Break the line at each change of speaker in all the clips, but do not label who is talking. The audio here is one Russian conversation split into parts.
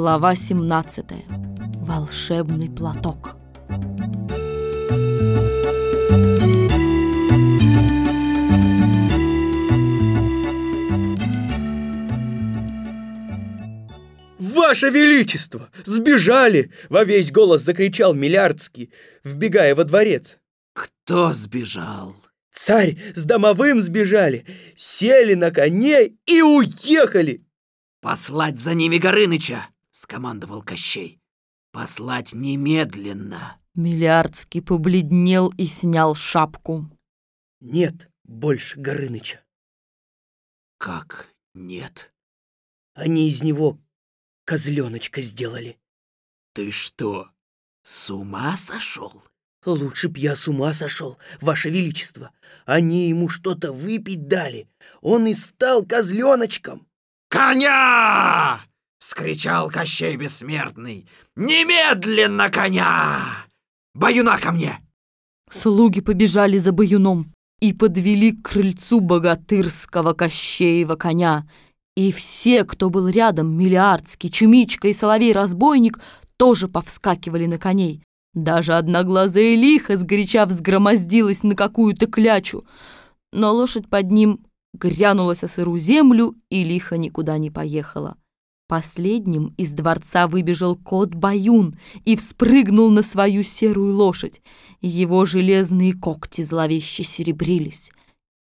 Глава 17. Волшебный платок.
«Ваше Величество! Сбежали!» — во весь голос закричал Миллиардский, вбегая во дворец.
Кто сбежал?
Царь с домовым сбежали, сели на коне и уехали.
«Послать за ними Горыныча!» — скомандовал Кощей. «Послать немедленно!»
Миллиардский побледнел и снял шапку.
Нет больше Горыныча.
«Как нет?
Они из него козленочка сделали.
Ты что, с ума сошел?»
Лучше б я с ума сошел, Ваше Величество. Они ему что-то выпить дали. Он и стал козленочком.
«Коня!» — скричал Кощей Бессмертный. «Немедленно коня! Баюна ко мне!»
Слуги побежали за баюном и подвели к крыльцу богатырского Кощеева коня. И все, кто был рядом, Миллиардский, Чумичка и Соловей-разбойник, тоже повскакивали на коней. Даже одноглазая лиха сгоряча взгромоздилась на какую-то клячу, но лошадь под ним грянулась о сыру землю, и лиха никуда не поехала. Последним из дворца выбежал кот Баюн и вспрыгнул на свою серую лошадь. Его железные когти зловеще серебрились.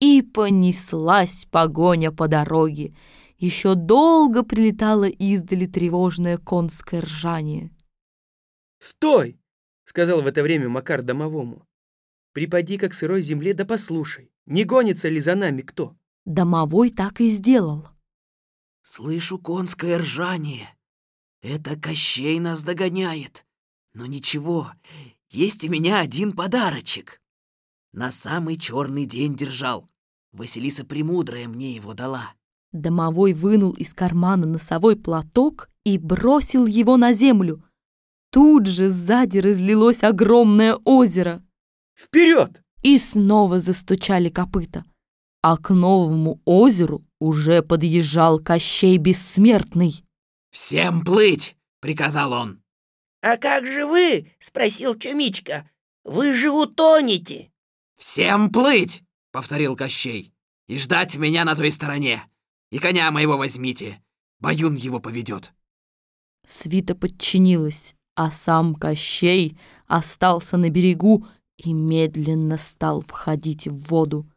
И понеслась погоня по дороге. Еще долго прилетало издали тревожное конское ржание.
«Стой!» — сказал в это время Макар домовому. «Припади-ка к сырой земле да послушай, не гонится ли за нами кто?»
Домовой так и сделал.
«Слышу конское ржание. Это Кощей нас догоняет. Но ничего, есть у меня один подарочек. На самый черный день держал. Василиса Премудрая мне его дала».
Домовой вынул из кармана носовой платок и бросил его на землю. Тут же сзади разлилось огромное озеро.
«Вперед!»
И снова застучали копыта. А к новому озеру уже подъезжал Кощей Бессмертный.
«Всем плыть!» — приказал он.
«А как же вы?» — спросил Чумичка. «Вы же утонете!»
«Всем плыть!» — повторил Кощей. «И ждать меня на той стороне. И коня моего возьмите. Баюн его поведет».
Свита подчинилась, а сам Кощей остался на берегу и медленно стал входить в воду.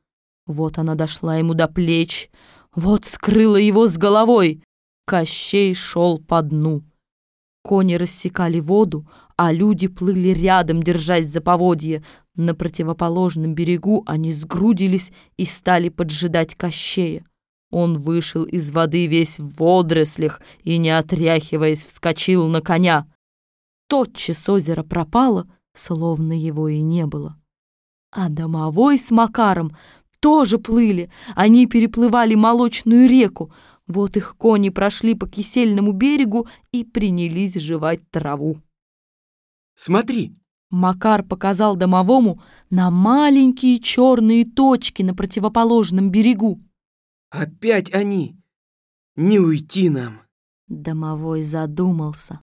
Вот она дошла ему до плеч, вот скрыла его с головой. Кощей шел по дну. Кони рассекали воду, а люди плыли рядом, держась за поводье. На противоположном берегу они сгрудились и стали поджидать Кощея. Он вышел из воды весь в водорослях и, не отряхиваясь, вскочил на коня. Тотчас озеро пропало, словно его и не было. А домовой с Макаром тоже плыли. Они переплывали молочную реку. Вот их кони прошли по кисельному берегу и принялись жевать траву.
«Смотри!»
Макар показал домовому на маленькие черные точки на противоположном берегу.
«Опять они! Не уйти нам!»
Домовой задумался.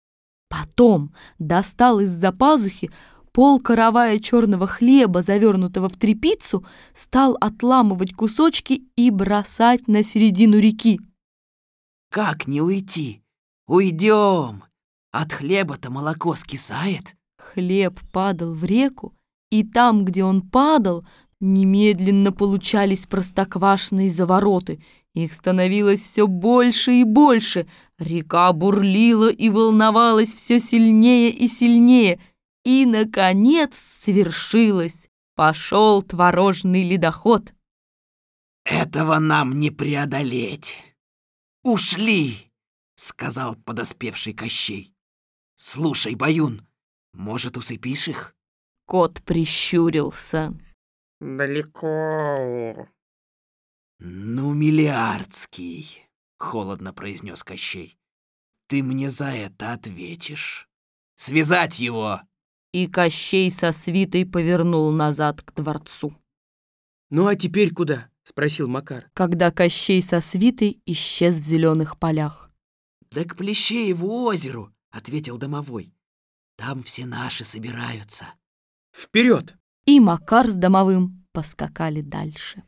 Потом достал из-за пазухи пол каравая черного хлеба, завернутого в тряпицу, стал отламывать кусочки и бросать на середину реки.
«Как не уйти? Уйдем! От хлеба-то молоко скисает».
Хлеб падал в реку, и там, где он падал, немедленно получались простоквашные завороты. Их становилось все больше и больше. Река бурлила и волновалась все сильнее и сильнее. И, наконец, свершилось. Пошел творожный ледоход.
«Этого нам не преодолеть. Ушли!» — сказал подоспевший Кощей. «Слушай, Баюн, может, усыпишь их?»
Кот прищурился.
«Далеко».
«Ну, миллиардский!» — холодно произнес Кощей. «Ты мне за это ответишь. Связать его!»
И Кощей со свитой повернул назад к дворцу.
«Ну а теперь куда?» — спросил Макар.
Когда Кощей со свитой исчез в зеленых полях.
«Да к Плещееву озеру», — ответил домовой. «Там все наши собираются».
Вперед!
И Макар с домовым поскакали дальше.